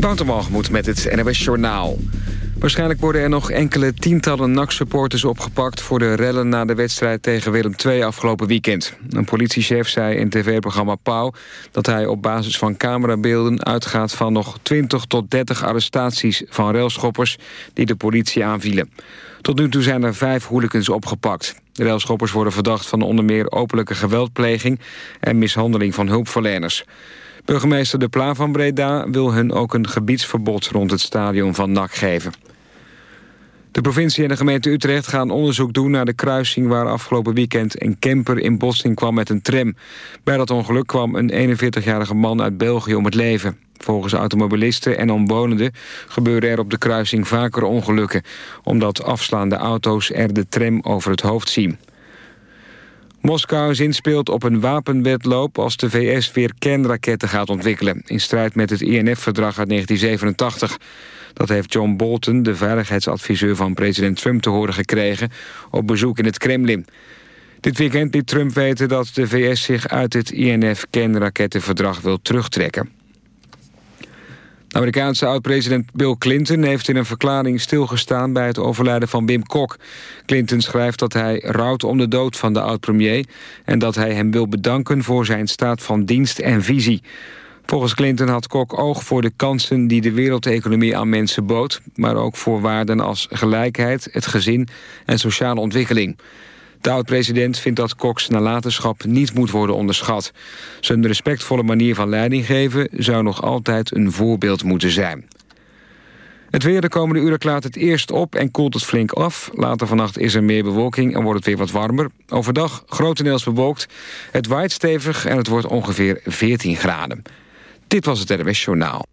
Wouter met het NWS Journaal. Waarschijnlijk worden er nog enkele tientallen NAC-supporters opgepakt... voor de rellen na de wedstrijd tegen Willem II afgelopen weekend. Een politiechef zei in tv-programma Pauw... dat hij op basis van camerabeelden uitgaat van nog 20 tot 30 arrestaties... van railschoppers die de politie aanvielen. Tot nu toe zijn er vijf hooligans opgepakt. De railschoppers worden verdacht van onder meer openlijke geweldpleging... en mishandeling van hulpverleners. Burgemeester De Pla van Breda wil hun ook een gebiedsverbod rond het stadion van NAC geven. De provincie en de gemeente Utrecht gaan onderzoek doen naar de kruising waar afgelopen weekend een camper in botsing kwam met een tram. Bij dat ongeluk kwam een 41-jarige man uit België om het leven. Volgens automobilisten en omwonenden gebeuren er op de kruising vaker ongelukken, omdat afslaande auto's er de tram over het hoofd zien. Moskou zinspeelt op een wapenwetloop als de VS weer kernraketten gaat ontwikkelen... in strijd met het INF-verdrag uit 1987. Dat heeft John Bolton, de veiligheidsadviseur van president Trump, te horen gekregen... op bezoek in het Kremlin. Dit weekend liet Trump weten dat de VS zich uit het INF-kernrakettenverdrag wil terugtrekken. Amerikaanse oud-president Bill Clinton heeft in een verklaring stilgestaan bij het overlijden van Wim Kok. Clinton schrijft dat hij rouwt om de dood van de oud-premier en dat hij hem wil bedanken voor zijn staat van dienst en visie. Volgens Clinton had Kok oog voor de kansen die de wereldeconomie aan mensen bood, maar ook voor waarden als gelijkheid, het gezin en sociale ontwikkeling. De oud-president vindt dat Cox nalatenschap niet moet worden onderschat. Zijn respectvolle manier van leiding geven zou nog altijd een voorbeeld moeten zijn. Het weer de komende uren klaart het eerst op en koelt het flink af. Later vannacht is er meer bewolking en wordt het weer wat warmer. Overdag grotendeels bewolkt. Het waait stevig en het wordt ongeveer 14 graden. Dit was het RWS Journaal.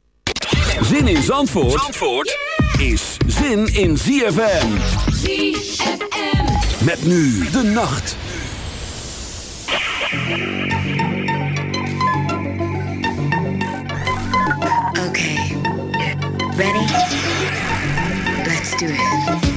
Zin in Zandvoort, Zandvoort is zin in ZFM. ZFM. Met nu de nacht. Okay. Ready? Let's do it.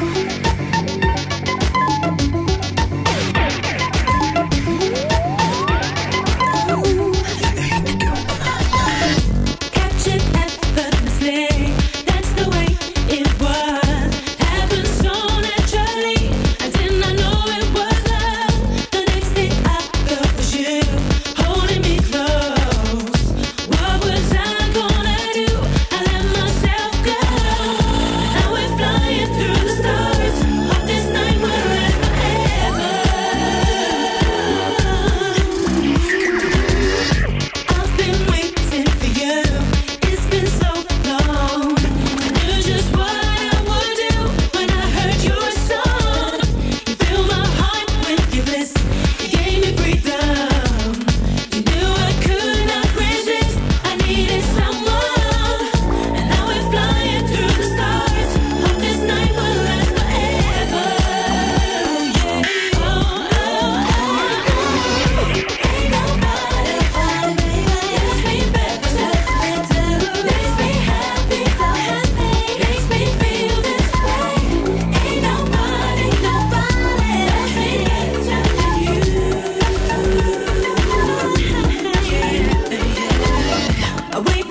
We.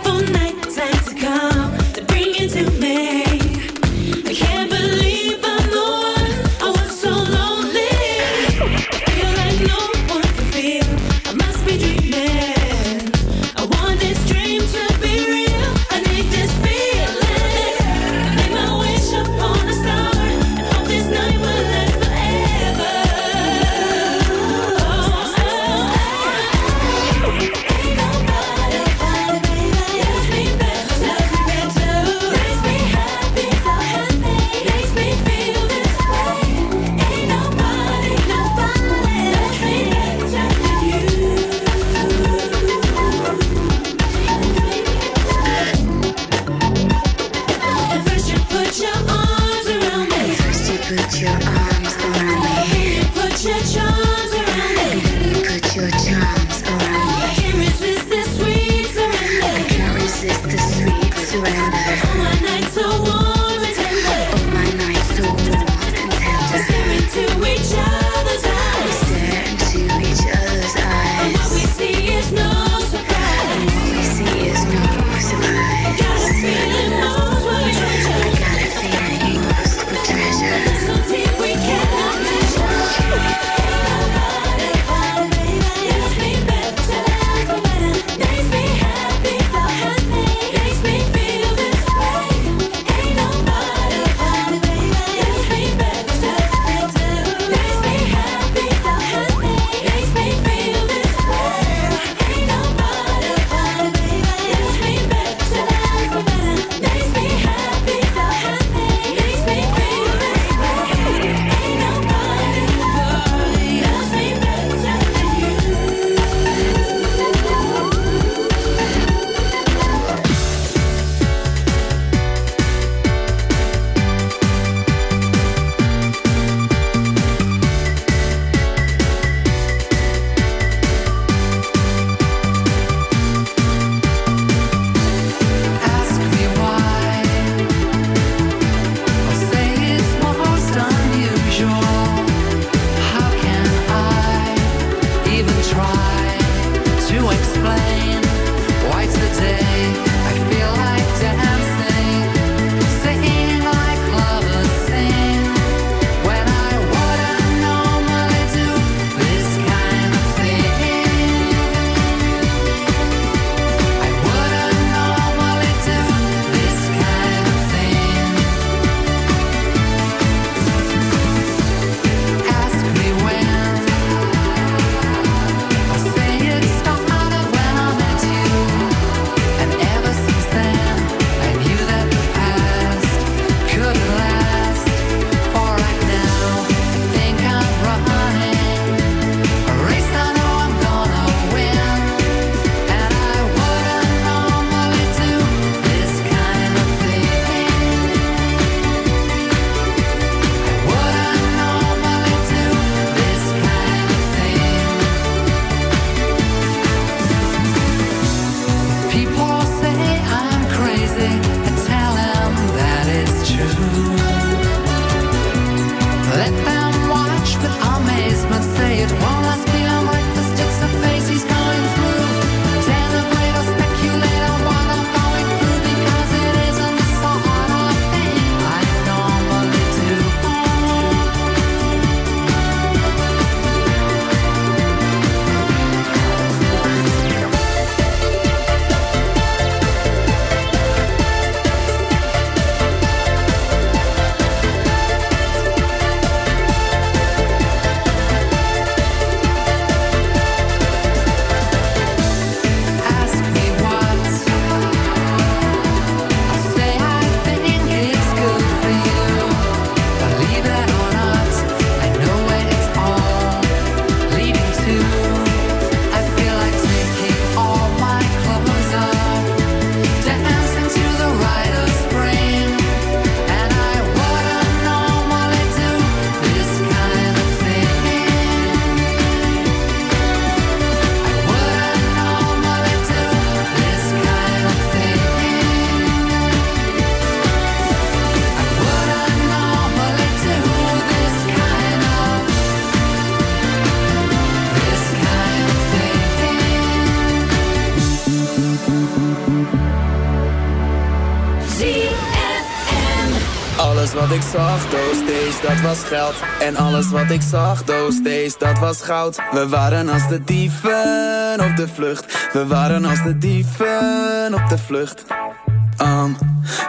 Alles wat ik zag, those days, dat was goud We waren als de dieven op de vlucht We waren als de dieven op de vlucht um,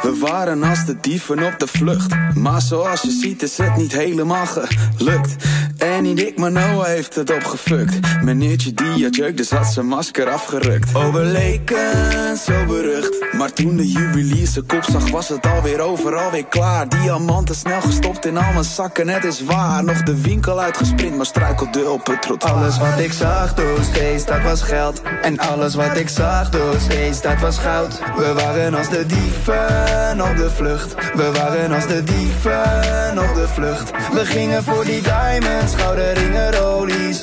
We waren als de dieven op de vlucht Maar zoals je ziet is het niet helemaal gelukt en niet ik, maar Noah heeft het opgefukt. Meneertje die had jeuk, dus had zijn masker afgerukt. Oh, we leken zo berucht. Maar toen de juwelier zijn kop zag, was het alweer overal weer klaar. Diamanten snel gestopt in al mijn zakken, het is waar. Nog de winkel uitgesprint, maar struikelde op het trottoir. Alles wat ik zag, door steeds, dat was geld. En alles wat ik zag, door steeds, dat was goud. We waren als de dieven op de vlucht. We waren als de dieven op de vlucht. We gingen voor die diamonds ringen, rolies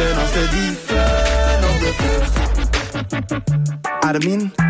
Maintenant, je te de fleur. Er?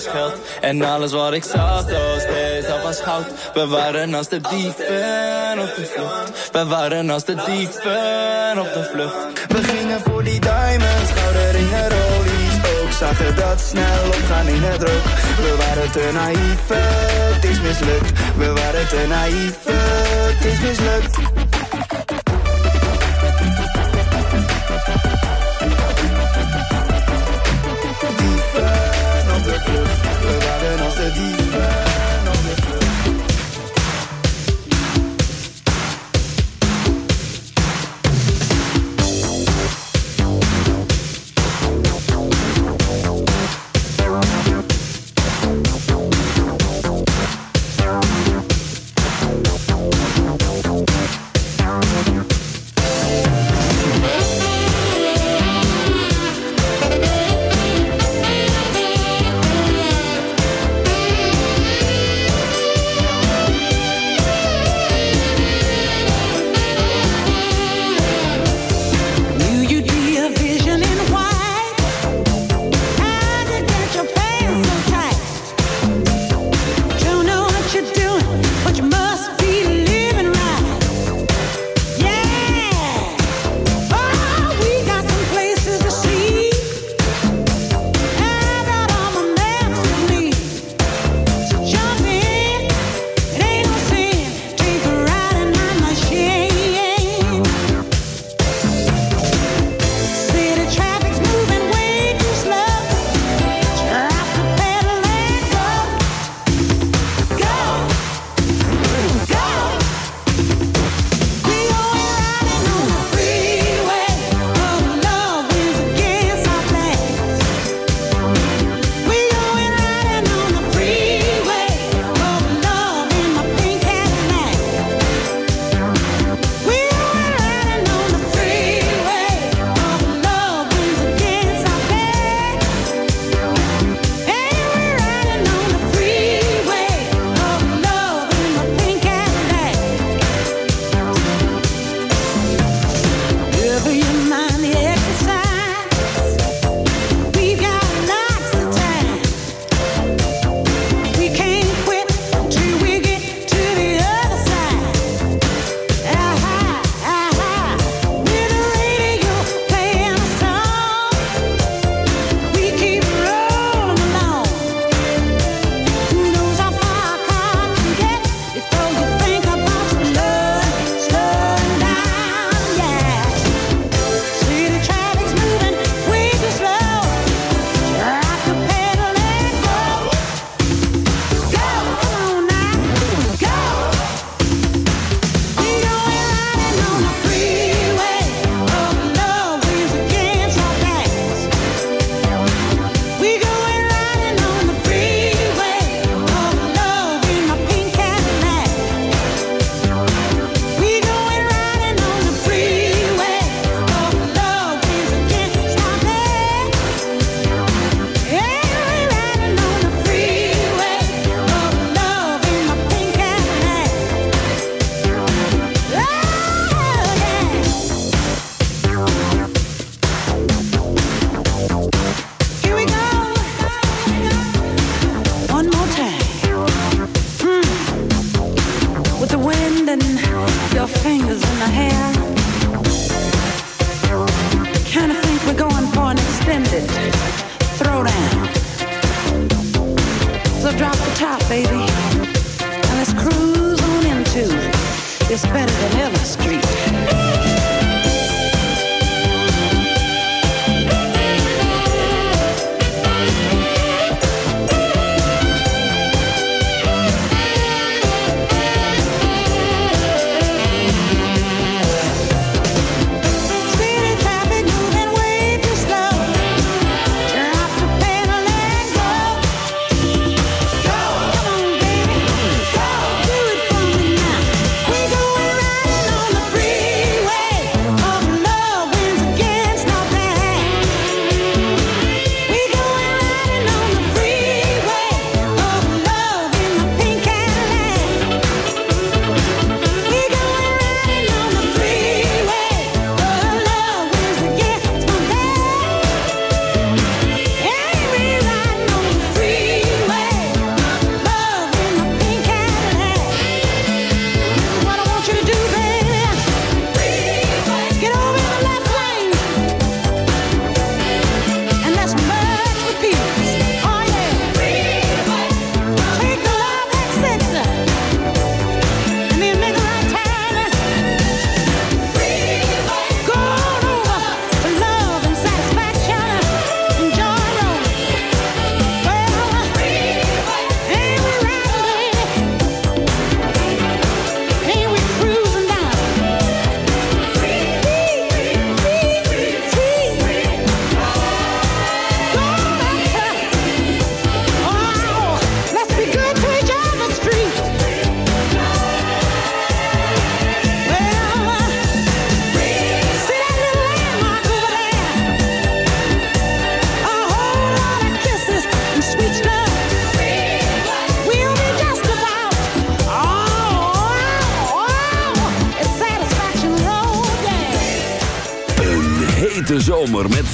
Was. En alles wat ik zag, those days, dat was goud. We waren als de dieven op de vlucht. We waren als de dieven op de vlucht. We gingen voor die diamonds, gouden ringen, zagen dat snel opgaan in het rook. We waren te naïef, het is mislukt. We waren te naïef, het is mislukt. Waren als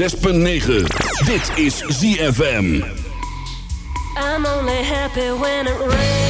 106.9. Dit is ZFM. I'm only happy when it rains.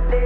no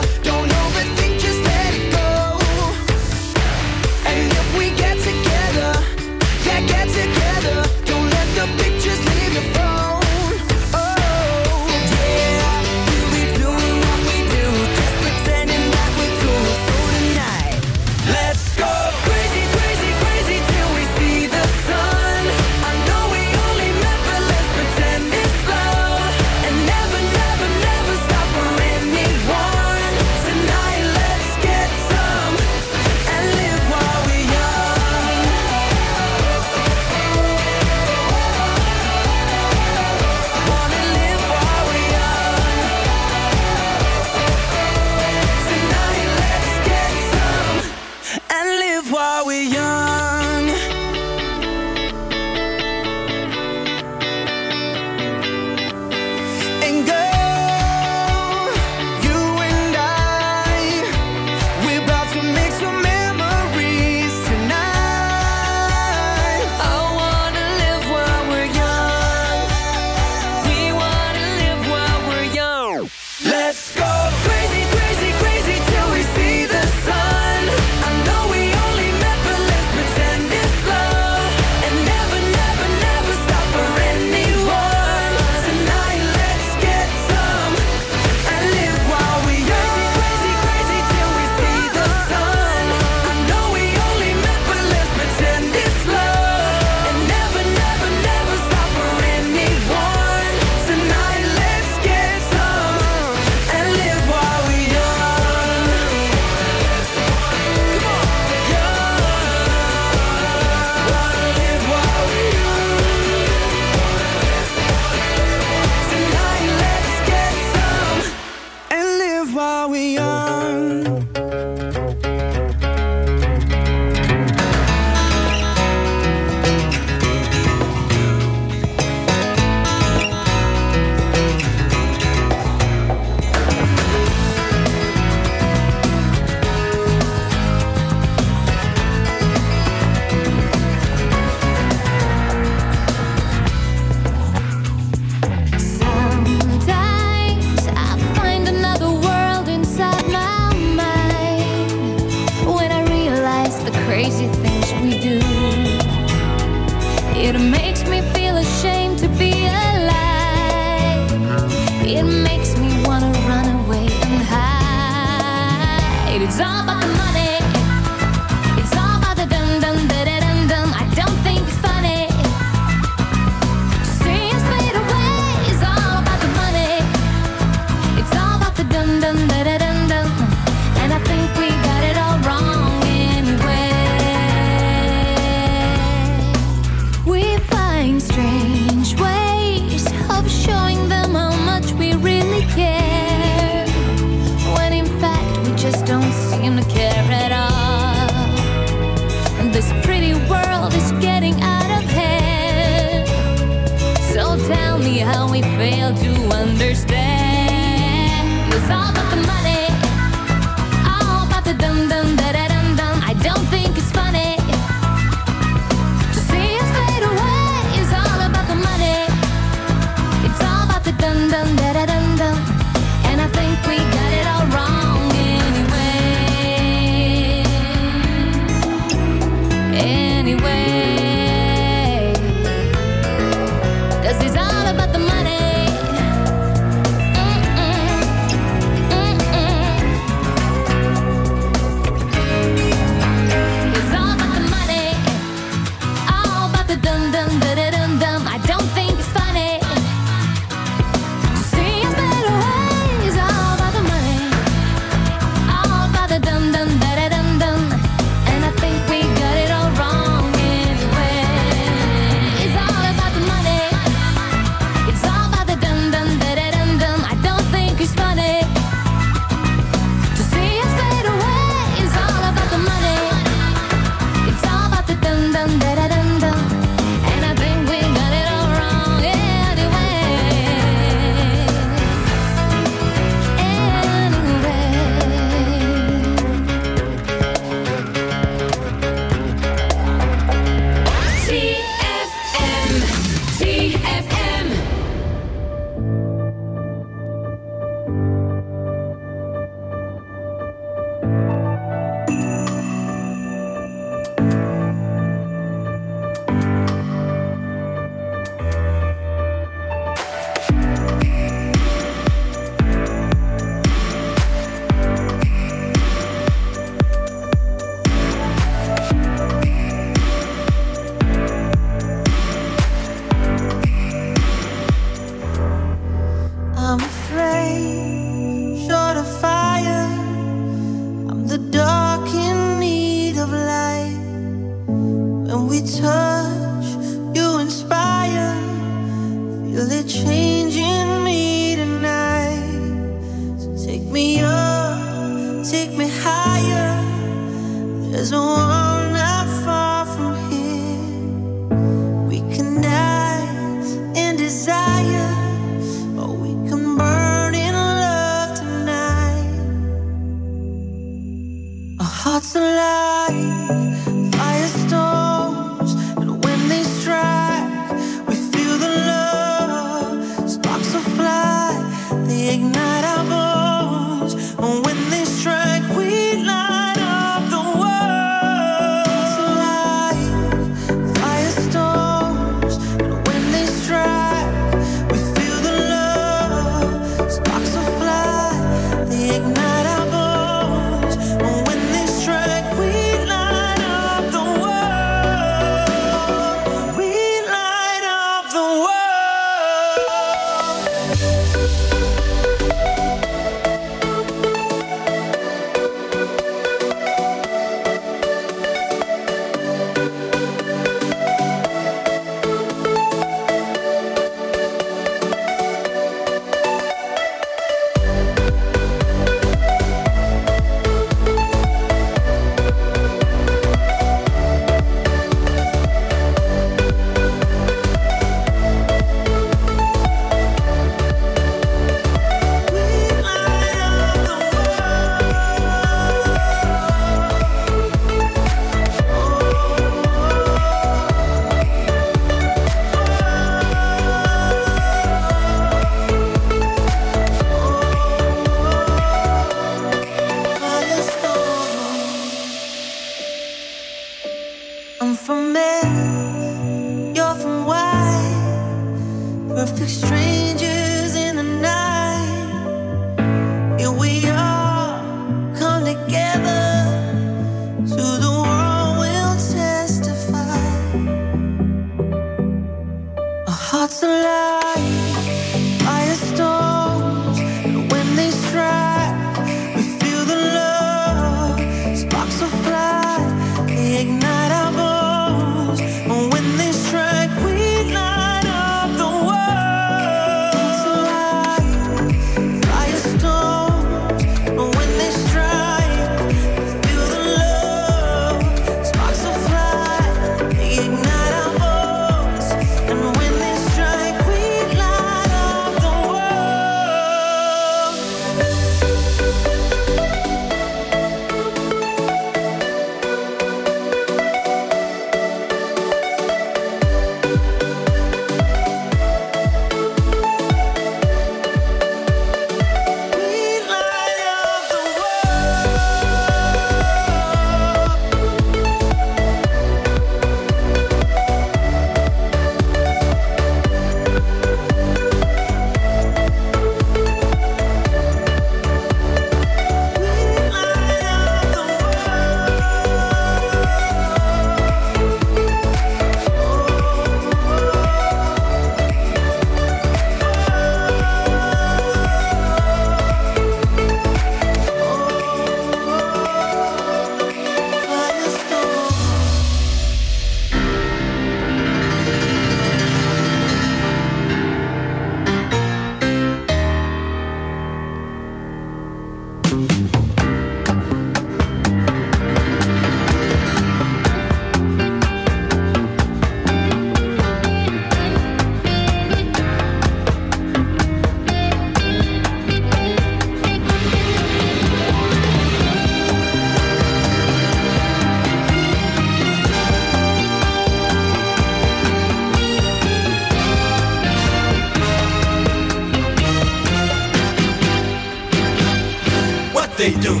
They do?